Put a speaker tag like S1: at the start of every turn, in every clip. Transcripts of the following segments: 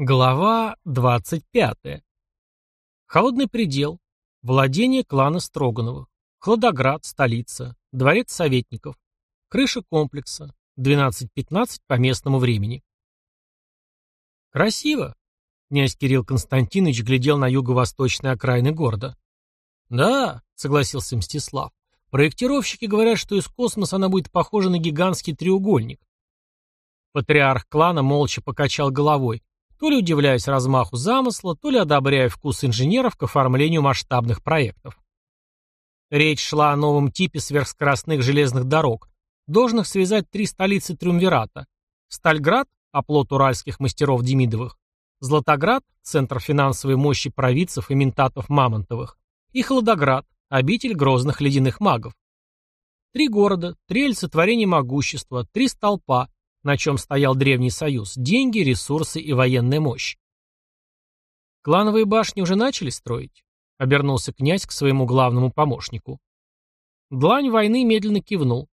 S1: Глава 25. Холодный предел. Владение клана Строгановых. Хладоград, столица. Дворец советников. Крыша комплекса. 12.15 по местному времени. Красиво. Князь Кирилл Константинович глядел на юго-восточные окраины города. Да, согласился Мстислав. Проектировщики говорят, что из космоса она будет похожа на гигантский треугольник. Патриарх клана молча покачал головой, то ли удивляясь размаху замысла, то ли одобряя вкус инженеров к оформлению масштабных проектов. Речь шла о новом типе сверхскоростных железных дорог, должных связать три столицы Триумвирата. Стальград, оплот уральских мастеров Демидовых, Златоград, центр финансовой мощи провидцев и ментатов Мамонтовых, и Хладоград, обитель грозных ледяных магов. Три города, три олицетворения могущества, три столпа, на чем стоял Древний Союз – деньги, ресурсы и военная мощь. «Клановые башни уже начали строить?» – обернулся князь к своему главному помощнику. Длань войны медленно кивнул.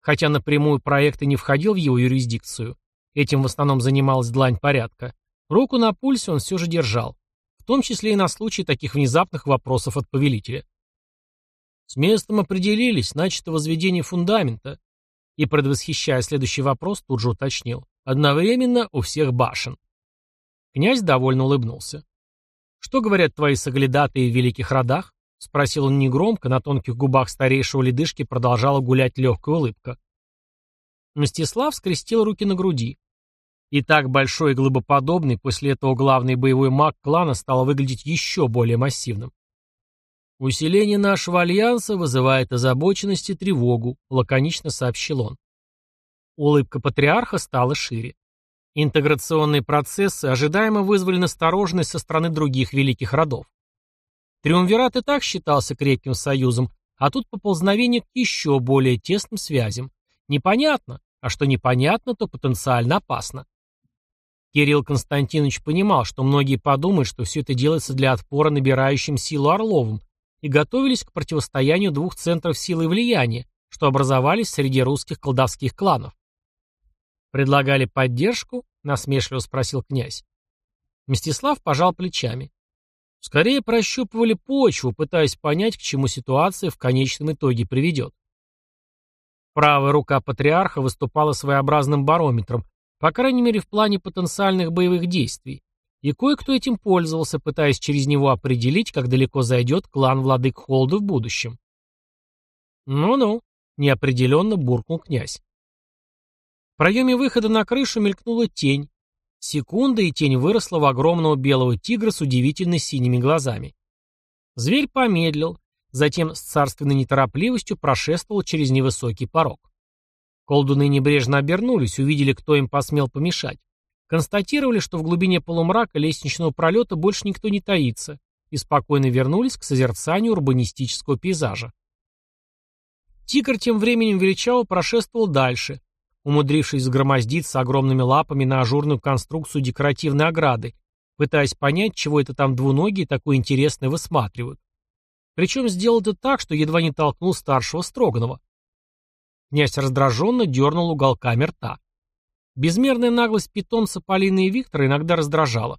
S1: Хотя напрямую проект и не входил в его юрисдикцию, этим в основном занималась длань порядка, руку на пульсе он все же держал, в том числе и на случай таких внезапных вопросов от повелителя. С местом определились, значит, возведение фундамента, и, предвосхищая следующий вопрос, тут же уточнил. Одновременно у всех башен. Князь довольно улыбнулся. «Что говорят твои соглядатые в великих родах?» — спросил он негромко, на тонких губах старейшего ледышки продолжала гулять легкая улыбка. Мстислав скрестил руки на груди. И так большой и глыбоподобный, после этого главный боевой маг клана стал выглядеть еще более массивным. «Усиление нашего альянса вызывает озабоченность и тревогу», — лаконично сообщил он. Улыбка патриарха стала шире. Интеграционные процессы ожидаемо вызвали настороженность со стороны других великих родов. Триумвират и так считался крепким союзом, а тут поползновение к еще более тесным связям. Непонятно, а что непонятно, то потенциально опасно. Кирилл Константинович понимал, что многие подумают, что все это делается для отпора набирающим силу Орловым, и готовились к противостоянию двух центров силы и влияния, что образовались среди русских колдовских кланов. «Предлагали поддержку?» — насмешливо спросил князь. Мстислав пожал плечами. Скорее прощупывали почву, пытаясь понять, к чему ситуация в конечном итоге приведет. Правая рука патриарха выступала своеобразным барометром, по крайней мере в плане потенциальных боевых действий, и кое-кто этим пользовался, пытаясь через него определить, как далеко зайдет клан владык Холда в будущем. «Ну-ну», — неопределенно буркнул князь. В проеме выхода на крышу мелькнула тень. Секунда, и тень выросла в огромного белого тигра с удивительно синими глазами. Зверь помедлил, затем с царственной неторопливостью прошествовал через невысокий порог. Колдуны небрежно обернулись, увидели, кто им посмел помешать. Констатировали, что в глубине полумрака лестничного пролета больше никто не таится, и спокойно вернулись к созерцанию урбанистического пейзажа. Тигр тем временем величаво прошествовал дальше, умудрившись сгромоздиться огромными лапами на ажурную конструкцию декоративной ограды, пытаясь понять, чего это там двуногие такое интересное высматривают. Причем сделал это так, что едва не толкнул старшего Строганова. Князь раздраженно дернул уголками рта. Безмерная наглость питомца Полины и Виктора иногда раздражала.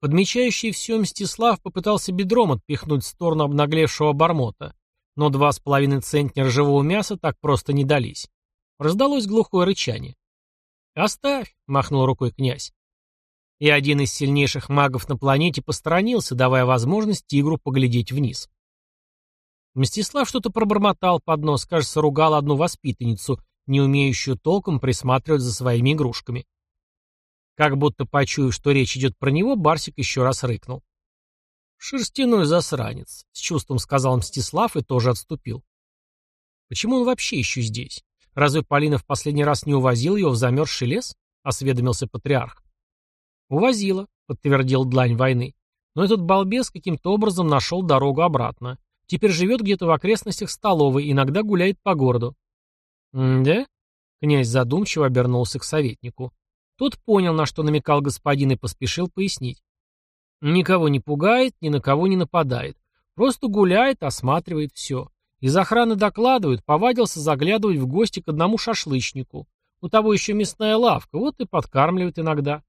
S1: Подмечающий все Мстислав попытался бедром отпихнуть в сторону обнаглевшего обормота, но два с половиной центнера живого мяса так просто не дались. Раздалось глухое рычание. «Оставь!» — махнул рукой князь. И один из сильнейших магов на планете посторонился, давая возможность тигру поглядеть вниз. Мстислав что-то пробормотал под нос, кажется, ругал одну воспитанницу, не умеющую толком присматривать за своими игрушками. Как будто почуяв, что речь идет про него, Барсик еще раз рыкнул. «Шерстяной засранец», — с чувством сказал Мстислав и тоже отступил. «Почему он вообще еще здесь? Разве Полина в последний раз не увозила его в замерзший лес?» — осведомился патриарх. «Увозила», — подтвердил длань войны. «Но этот балбес каким-то образом нашел дорогу обратно. Теперь живет где-то в окрестностях столовой, иногда гуляет по городу. «Да?» — князь задумчиво обернулся к советнику. Тот понял, на что намекал господин, и поспешил пояснить. «Никого не пугает, ни на кого не нападает. Просто гуляет, осматривает все. Из охраны докладывают, повадился заглядывать в гости к одному шашлычнику. У того еще мясная лавка, вот и подкармливает иногда».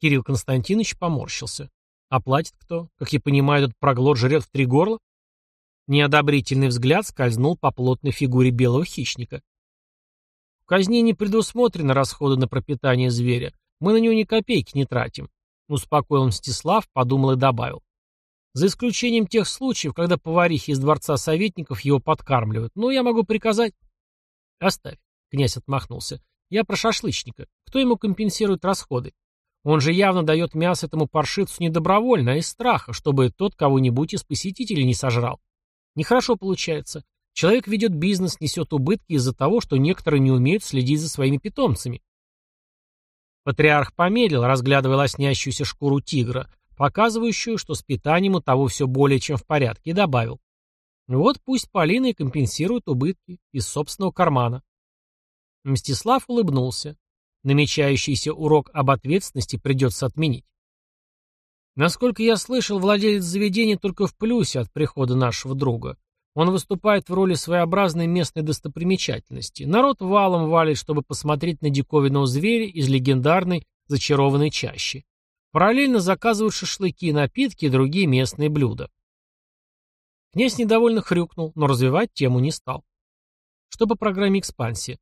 S1: Кирилл Константинович поморщился. А платит кто? Как я понимаю, этот проглот жрет в три горла? Неодобрительный взгляд скользнул по плотной фигуре белого хищника. В казни не предусмотрены расходы на пропитание зверя. Мы на него ни копейки не тратим. Успокоил Мстислав, подумал и добавил. За исключением тех случаев, когда поварихи из дворца советников его подкармливают. Но я могу приказать... Оставь. Князь отмахнулся. Я про шашлычника. Кто ему компенсирует расходы? Он же явно дает мясо этому паршивцу не добровольно, а из страха, чтобы тот кого-нибудь из посетителей не сожрал. Нехорошо получается. Человек ведет бизнес, несет убытки из-за того, что некоторые не умеют следить за своими питомцами. Патриарх помедлил, разглядывая лоснящуюся шкуру тигра, показывающую, что с питанием у того все более чем в порядке, и добавил. Вот пусть Полина и компенсирует убытки из собственного кармана. Мстислав улыбнулся. Намечающийся урок об ответственности придется отменить. Насколько я слышал, владелец заведения только в плюсе от прихода нашего друга. Он выступает в роли своеобразной местной достопримечательности. Народ валом валит, чтобы посмотреть на диковинного зверя из легендарной зачарованной чащи. Параллельно заказывают шашлыки, напитки и другие местные блюда. Князь недовольно хрюкнул, но развивать тему не стал. Что по программе экспансии?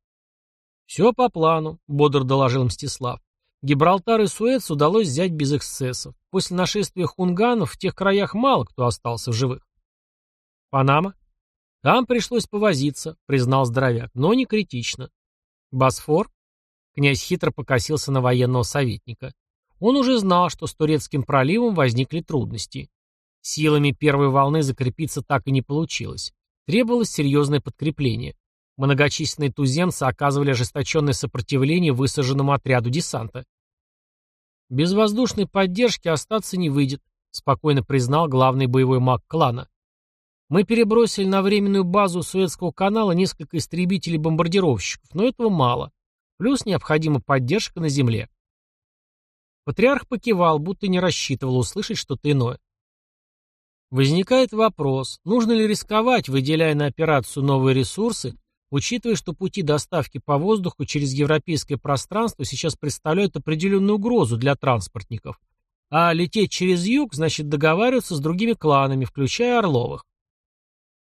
S1: «Все по плану», — бодро доложил Мстислав. Гибралтар и Суэц удалось взять без эксцессов. После нашествия хунганов в тех краях мало кто остался в живых. Панама? Там пришлось повозиться, признал здоровяк, но не критично. Босфор? Князь хитро покосился на военного советника. Он уже знал, что с Турецким проливом возникли трудности. Силами первой волны закрепиться так и не получилось. Требовалось серьезное подкрепление. Многочисленные туземцы оказывали ожесточенное сопротивление высаженному отряду десанта. «Без воздушной поддержки остаться не выйдет», спокойно признал главный боевой маг клана. «Мы перебросили на временную базу Суэцкого канала несколько истребителей-бомбардировщиков, но этого мало. Плюс необходима поддержка на земле». Патриарх покивал, будто не рассчитывал услышать что-то иное. Возникает вопрос, нужно ли рисковать, выделяя на операцию новые ресурсы, учитывая, что пути доставки по воздуху через европейское пространство сейчас представляют определенную угрозу для транспортников. А лететь через юг значит договариваться с другими кланами, включая Орловых.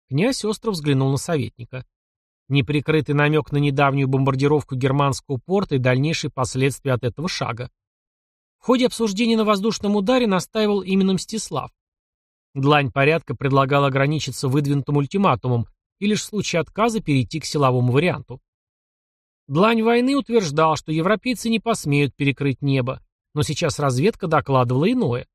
S1: Князь остро взглянул на советника. Неприкрытый намек на недавнюю бомбардировку германского порта и дальнейшие последствия от этого шага. В ходе обсуждения на воздушном ударе настаивал именно Мстислав. Длань порядка предлагала ограничиться выдвинутым ультиматумом и лишь в случае отказа перейти к силовому варианту. Длань войны утверждал, что европейцы не посмеют перекрыть небо, но сейчас разведка докладывала иное.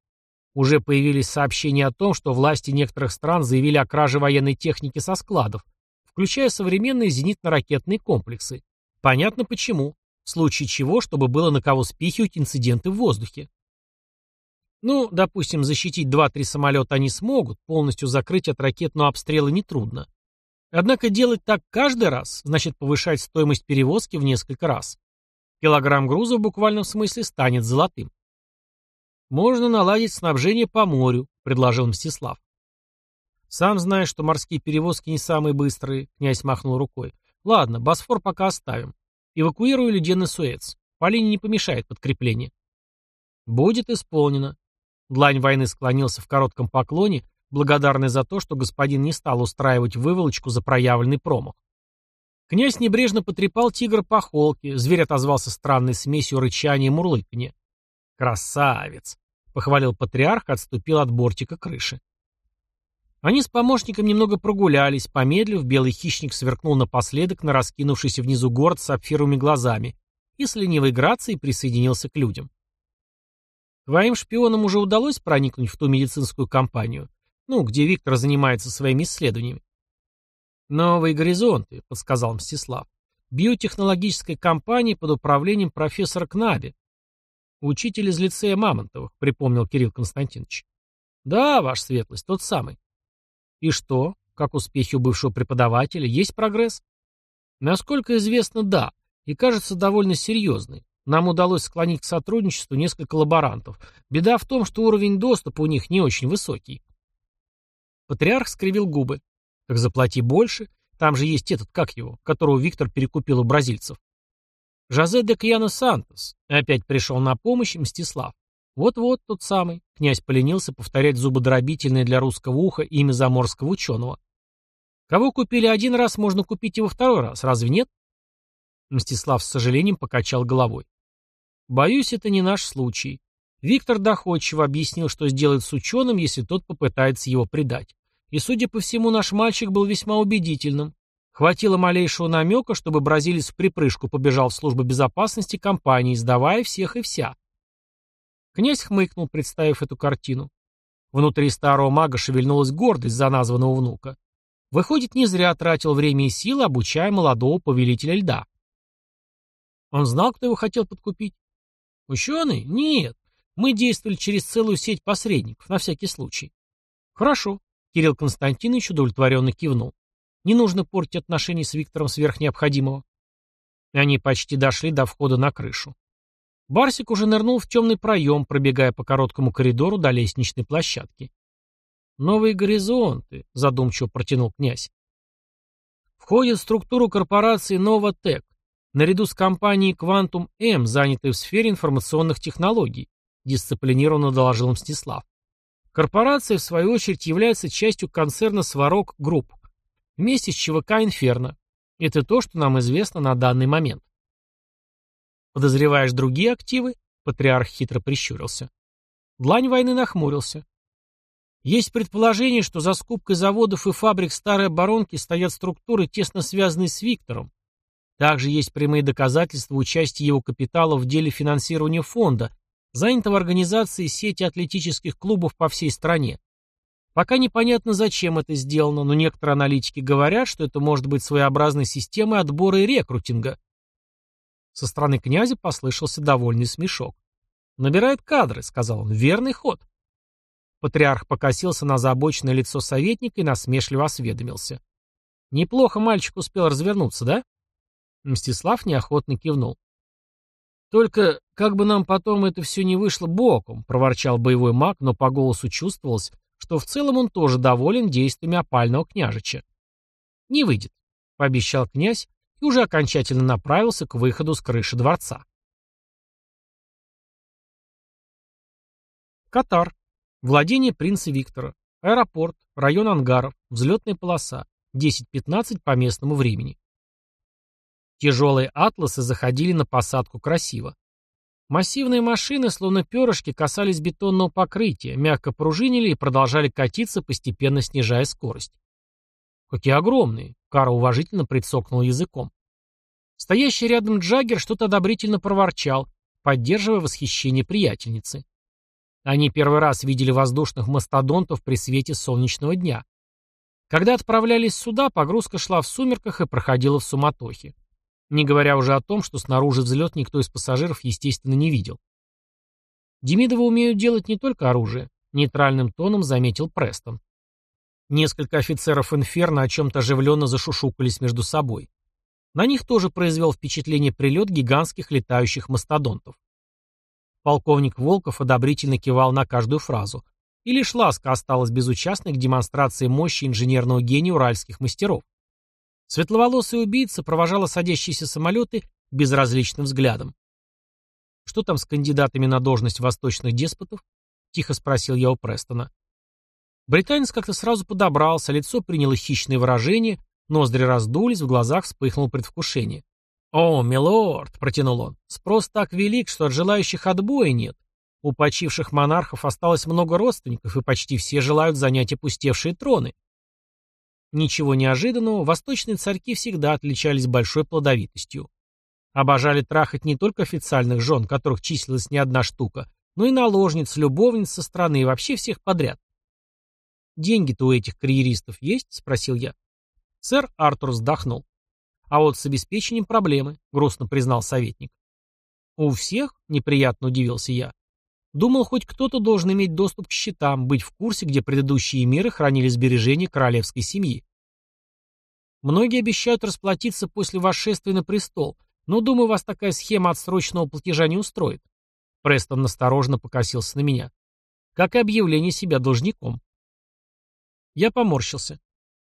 S1: Уже появились сообщения о том, что власти некоторых стран заявили о краже военной техники со складов, включая современные зенитно-ракетные комплексы. Понятно почему. В случае чего, чтобы было на кого спихивать инциденты в воздухе. Ну, допустим, защитить 2-3 самолета они смогут, полностью закрыть от ракетного обстрела нетрудно. Однако делать так каждый раз, значит повышать стоимость перевозки в несколько раз. Килограмм груза в буквальном смысле станет золотым. «Можно наладить снабжение по морю», — предложил Мстислав. «Сам знаешь, что морские перевозки не самые быстрые», — князь махнул рукой. «Ладно, Босфор пока оставим. Эвакуирую ледяный Суэц. Полине не помешает подкрепление». «Будет исполнено». Длань войны склонился в коротком поклоне, благодарный за то, что господин не стал устраивать выволочку за проявленный промах. Князь небрежно потрепал тигра по холке, зверь отозвался странной смесью рычания и мурлыканья. «Красавец!» — похвалил патриарх, отступил от бортика крыши. Они с помощником немного прогулялись, помедлив, белый хищник сверкнул напоследок на раскинувшийся внизу город с сапфировыми глазами и с ленивой грацией присоединился к людям. «Твоим шпионам уже удалось проникнуть в ту медицинскую компанию?» Ну, где Виктор занимается своими исследованиями. «Новые горизонты», — подсказал Мстислав. «Биотехнологическая компания под управлением профессора Кнаби». «Учитель из лицея Мамонтовых», — припомнил Кирилл Константинович. «Да, ваша светлость, тот самый». «И что? Как успехи у бывшего преподавателя? Есть прогресс?» «Насколько известно, да. И кажется довольно серьезный. Нам удалось склонить к сотрудничеству несколько лаборантов. Беда в том, что уровень доступа у них не очень высокий. Патриарх скривил губы. Так заплати больше. Там же есть этот, как его, которого Виктор перекупил у бразильцев. Жозе де Кьяно Сантос. Опять пришел на помощь Мстислав. Вот-вот тот самый. Князь поленился повторять зубодробительное для русского уха имя заморского ученого. Кого купили один раз, можно купить и во второй раз, разве нет? Мстислав с сожалением покачал головой. Боюсь, это не наш случай. Виктор доходчиво объяснил, что сделает с ученым, если тот попытается его предать. И, судя по всему, наш мальчик был весьма убедительным. Хватило малейшего намека, чтобы бразилец в припрыжку побежал в службу безопасности компании, сдавая всех и вся. Князь хмыкнул, представив эту картину. Внутри старого мага шевельнулась гордость за названного внука. Выходит, не зря тратил время и силы, обучая молодого повелителя льда. Он знал, кто его хотел подкупить? Ученый? Нет. Мы действовали через целую сеть посредников, на всякий случай. Хорошо. Кирилл Константинович удовлетворенно кивнул. Не нужно портить отношения с Виктором сверх необходимого. Они почти дошли до входа на крышу. Барсик уже нырнул в темный проем, пробегая по короткому коридору до лестничной площадки. «Новые горизонты», — задумчиво протянул князь. Входит в структуру корпорации «Новотек», наряду с компанией Quantum M, занятой в сфере информационных технологий, дисциплинированно доложил Мстислав. Корпорация, в свою очередь, является частью концерна Сварог Групп, вместе с ЧВК «Инферно». Это то, что нам известно на данный момент. Подозреваешь другие активы? Патриарх хитро прищурился. Длань войны нахмурился. Есть предположение, что за скупкой заводов и фабрик старой оборонки стоят структуры, тесно связанные с Виктором, также есть прямые доказательства участия его капитала в деле финансирования фонда, занятого организацией сети атлетических клубов по всей стране. Пока непонятно, зачем это сделано, но некоторые аналитики говорят, что это может быть своеобразной системой отбора и рекрутинга. Со стороны князя послышался довольный смешок. «Набирает кадры», — сказал он, — «верный ход». Патриарх покосился на заобоченное лицо советника и насмешливо осведомился. «Неплохо мальчик успел развернуться, да?» Мстислав неохотно кивнул. «Только как бы нам потом это все не вышло боком», — проворчал боевой маг, но по голосу чувствовалось, что в целом он тоже доволен действиями опального княжича. «Не выйдет», — пообещал князь и уже окончательно направился к выходу с крыши дворца. Катар. Владение принца Виктора. Аэропорт. Район ангаров. Взлетная полоса. 10.15 по местному времени. Тяжелые атласы заходили на посадку красиво. Массивные машины, словно перышки, касались бетонного покрытия, мягко пружинили и продолжали катиться, постепенно снижая скорость. «Какие огромные!» — Кара уважительно прицокнул языком. Стоящий рядом Джаггер что-то одобрительно проворчал, поддерживая восхищение приятельницы. Они первый раз видели воздушных мастодонтов при свете солнечного дня. Когда отправлялись сюда, погрузка шла в сумерках и проходила в суматохе. Не говоря уже о том, что снаружи взлет никто из пассажиров, естественно, не видел. Демидовы умеют делать не только оружие, нейтральным тоном заметил Престон. Несколько офицеров Инферно о чем-то оживленно зашушукались между собой. На них тоже произвел впечатление прилет гигантских летающих мастодонтов. Полковник Волков одобрительно кивал на каждую фразу. И лишь ласка осталась безучастной к демонстрации мощи инженерного гения уральских мастеров. Светловолосый убийца провожала садящиеся самолеты безразличным взглядом. «Что там с кандидатами на должность восточных деспотов?» — тихо спросил я у Престона. Британец как-то сразу подобрался, лицо приняло хищное выражение, ноздри раздулись, в глазах вспыхнуло предвкушение. «О, милорд!» — протянул он. «Спрос так велик, что от желающих отбоя нет. У почивших монархов осталось много родственников, и почти все желают занять опустевшие троны. Ничего неожиданного, восточные царьки всегда отличались большой плодовитостью. Обожали трахать не только официальных жен, которых числилась не одна штука, но и наложниц, любовниц со стороны и вообще всех подряд. «Деньги-то у этих карьеристов есть?» — спросил я. Сэр Артур вздохнул. «А вот с обеспечением проблемы», — грустно признал советник. «У всех?» — неприятно удивился я. Думал, хоть кто-то должен иметь доступ к счетам, быть в курсе, где предыдущие миры хранили сбережения королевской семьи. Многие обещают расплатиться после восшествия на престол, но, думаю, вас такая схема отсроченного платежа не устроит. Престон настороженно покосился на меня. Как и объявление себя должником. Я поморщился.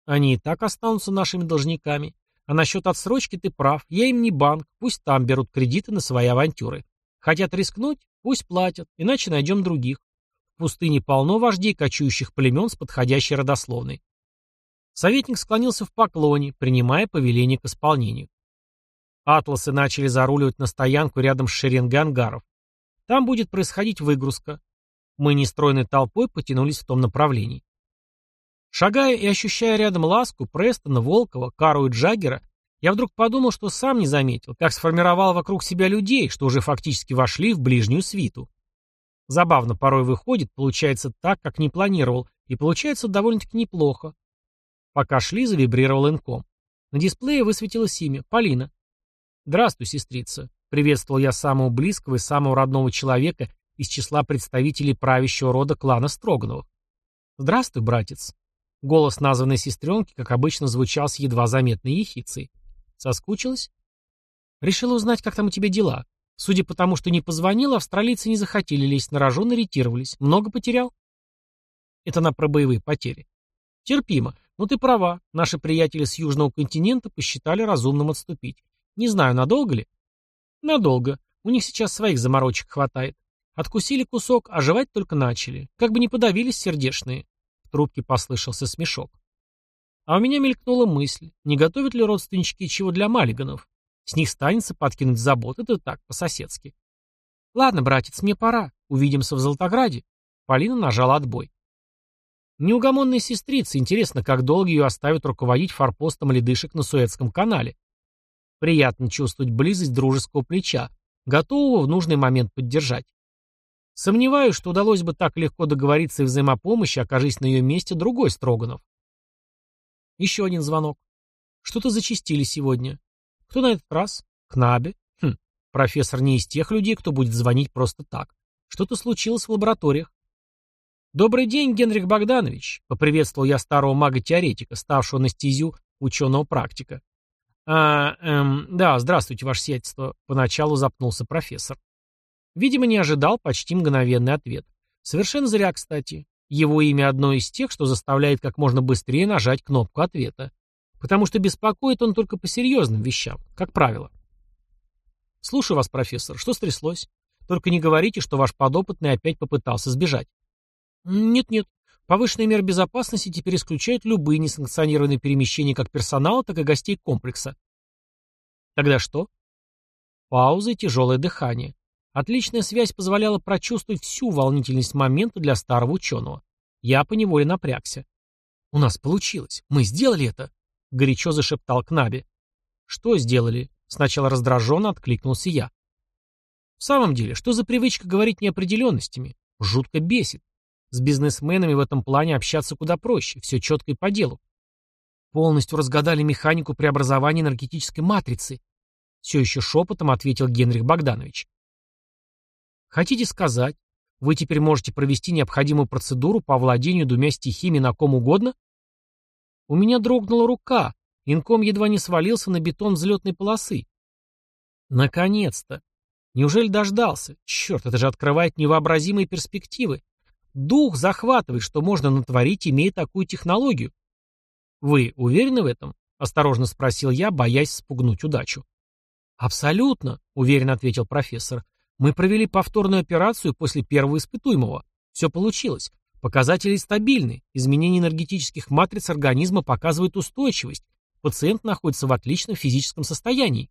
S1: Они и так останутся нашими должниками. А насчет отсрочки ты прав. Я им не банк. Пусть там берут кредиты на свои авантюры. Хотят рискнуть? Пусть платят, иначе найдем других. В пустыне полно вождей, кочующих племен с подходящей родословной. Советник склонился в поклоне, принимая повеление к исполнению. Атласы начали заруливать на стоянку рядом с шеренгой ангаров. Там будет происходить выгрузка. Мы нестройной толпой потянулись в том направлении. Шагая и ощущая рядом ласку Престона, Волкова, Кару и Джаггера, я вдруг подумал, что сам не заметил, как сформировал вокруг себя людей, что уже фактически вошли в ближнюю свиту. Забавно порой выходит, получается так, как не планировал, и получается довольно-таки неплохо. Пока шли, завибрировал инком. На дисплее высветилось имя — Полина. «Здравствуй, сестрица», — приветствовал я самого близкого и самого родного человека из числа представителей правящего рода клана Строгановых. «Здравствуй, братец». Голос названной сестренки, как обычно, звучал с едва заметной ехицей. Соскучилась? Решила узнать, как там у тебя дела. Судя по тому, что не позвонила, австралийцы не захотели лезть на рожон и ретировались. Много потерял? Это на про боевые потери. Терпимо. Но ты права. Наши приятели с Южного континента посчитали разумным отступить. Не знаю, надолго ли? Надолго. У них сейчас своих заморочек хватает. Откусили кусок, а жевать только начали. Как бы не подавились сердешные. В трубке послышался смешок. А у меня мелькнула мысль, не готовят ли родственнички чего для маллиганов? С них станется подкинуть забот, это так, по-соседски. Ладно, братец, мне пора. Увидимся в Золотограде. Полина нажала отбой. Неугомонная сестрица, интересно, как долго ее оставят руководить форпостом ледышек на Суэцком канале. Приятно чувствовать близость дружеского плеча, готового в нужный момент поддержать. Сомневаюсь, что удалось бы так легко договориться и взаимопомощи, окажись на ее месте другой Строганов. Еще один звонок. Что-то зачистили сегодня. Кто на этот раз? Кнабе? Хм, профессор не из тех людей, кто будет звонить просто так. Что-то случилось в лабораториях. «Добрый день, Генрих Богданович», — поприветствовал я старого мага-теоретика, ставшего на ученого-практика. «А, эм, да, здравствуйте, ваше сиятельство», — поначалу запнулся профессор. Видимо, не ожидал почти мгновенный ответ. Совершенно зря, кстати. Его имя одно из тех, что заставляет как можно быстрее нажать кнопку ответа. Потому что беспокоит он только по серьезным вещам, как правило. Слушаю вас, профессор. Что стряслось? Только не говорите, что ваш подопытный опять попытался сбежать. Нет-нет. Повышенные меры безопасности теперь исключают любые несанкционированные перемещения как персонала, так и гостей комплекса. Тогда что? Пауза и тяжелое дыхание. Отличная связь позволяла прочувствовать всю волнительность момента для старого ученого. Я поневоле напрягся. «У нас получилось. Мы сделали это!» — горячо зашептал Кнаби. «Что сделали?» — сначала раздраженно откликнулся я. «В самом деле, что за привычка говорить неопределенностями? Жутко бесит. С бизнесменами в этом плане общаться куда проще, все четко и по делу. Полностью разгадали механику преобразования энергетической матрицы. Все еще шепотом ответил Генрих Богданович. Хотите сказать, вы теперь можете провести необходимую процедуру по овладению двумя стихиями на ком угодно? У меня дрогнула рука, инком едва не свалился на бетон взлетной полосы. Наконец-то! Неужели дождался? Черт, это же открывает невообразимые перспективы. Дух захватывает, что можно натворить, имея такую технологию. Вы уверены в этом? Осторожно спросил я, боясь спугнуть удачу. Абсолютно, уверенно ответил профессор. Мы провели повторную операцию после первого испытуемого. Все получилось. Показатели стабильны. Изменение энергетических матриц организма показывает устойчивость. Пациент находится в отличном физическом состоянии.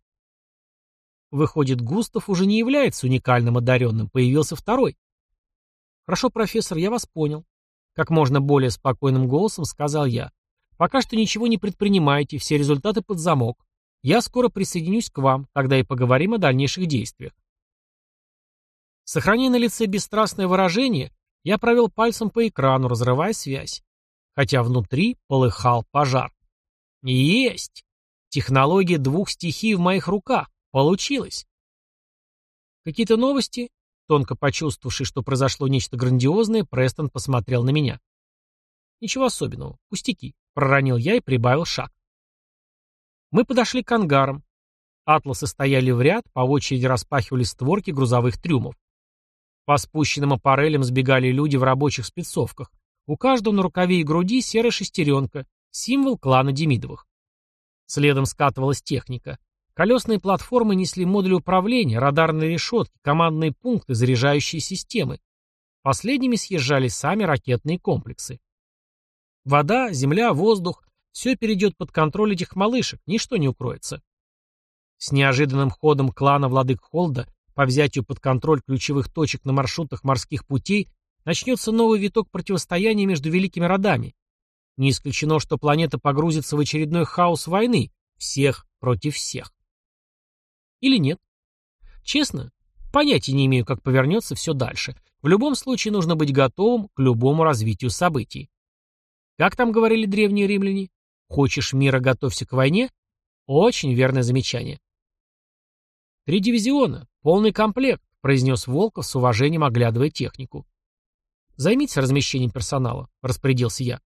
S1: Выходит, Густав уже не является уникальным одаренным, появился второй. Хорошо, профессор, я вас понял. Как можно более спокойным голосом сказал я. Пока что ничего не предпринимайте, все результаты под замок. Я скоро присоединюсь к вам, тогда и поговорим о дальнейших действиях. Сохраняя на лице бесстрастное выражение, я провел пальцем по экрану, разрывая связь. Хотя внутри полыхал пожар. Есть! Технология двух стихий в моих руках. Получилось. Какие-то новости? Тонко почувствовавший, что произошло нечто грандиозное, Престон посмотрел на меня. Ничего особенного. Пустяки. Проронил я и прибавил шаг. Мы подошли к ангарам. Атласы стояли в ряд, по очереди распахивали створки грузовых трюмов. По спущенным аппарелям сбегали люди в рабочих спецовках. У каждого на рукаве и груди серая шестеренка, символ клана Демидовых. Следом скатывалась техника. Колесные платформы несли модули управления, радарные решетки, командные пункты, заряжающие системы. Последними съезжали сами ракетные комплексы. Вода, земля, воздух – все перейдет под контроль этих малышек, ничто не укроется. С неожиданным ходом клана Владык Холда по взятию под контроль ключевых точек на маршрутах морских путей начнется новый виток противостояния между великими родами. Не исключено, что планета погрузится в очередной хаос войны, всех против всех. Или нет? Честно, понятия не имею, как повернется все дальше. В любом случае нужно быть готовым к любому развитию событий. Как там говорили древние римляне? Хочешь мира, готовься к войне? Очень верное замечание. Три дивизиона, полный комплект, произнес Волков с уважением оглядывая технику. Займитесь размещением персонала, распорядился я.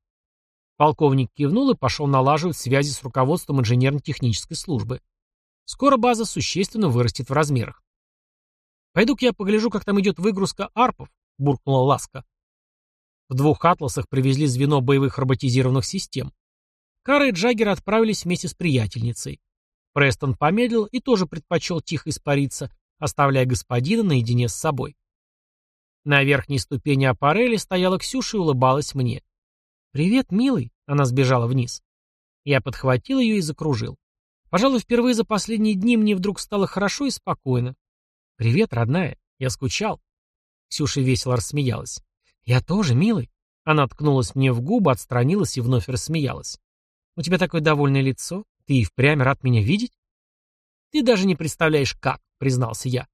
S1: Полковник кивнул и пошел налаживать связи с руководством инженерно-технической службы. Скоро база существенно вырастет в размерах. «Пойду-ка я погляжу, как там идет выгрузка арпов», — буркнула Ласка. В двух атласах привезли звено боевых роботизированных систем. Кара и Джаггер отправились вместе с приятельницей. Престон помедлил и тоже предпочел тихо испариться, оставляя господина наедине с собой. На верхней ступени аппарели стояла Ксюша и улыбалась мне. «Привет, милый!» — она сбежала вниз. Я подхватил ее и закружил. Пожалуй, впервые за последние дни мне вдруг стало хорошо и спокойно. «Привет, родная. Я скучал». Ксюша весело рассмеялась. «Я тоже, милый». Она ткнулась мне в губы, отстранилась и вновь рассмеялась. «У тебя такое довольное лицо. Ты и впрямь рад меня видеть?» «Ты даже не представляешь, как», — признался я.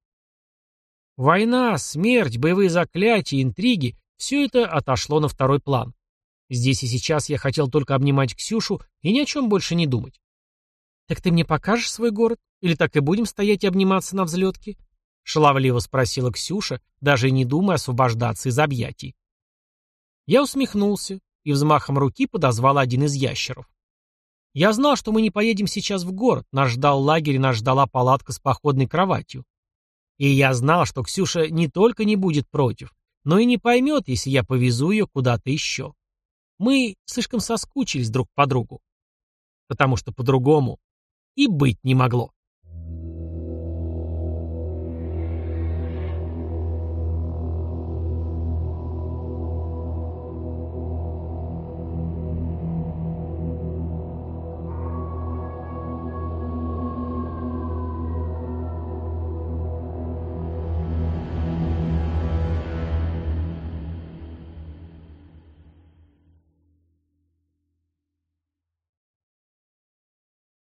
S1: Война, смерть, боевые заклятия, интриги — все это отошло на второй план. Здесь и сейчас я хотел только обнимать Ксюшу и ни о чем больше не думать. «Так ты мне покажешь свой город? Или так и будем стоять и обниматься на взлетке?» — шаловливо спросила Ксюша, даже не думая освобождаться из объятий. Я усмехнулся и взмахом руки подозвал один из ящеров. Я знал, что мы не поедем сейчас в город, нас ждал лагерь и нас ждала палатка с походной кроватью. И я знал, что Ксюша не только не будет против, но и не поймет, если я повезу ее куда-то еще. Мы слишком соскучились друг по другу. Потому что по-другому и быть не могло.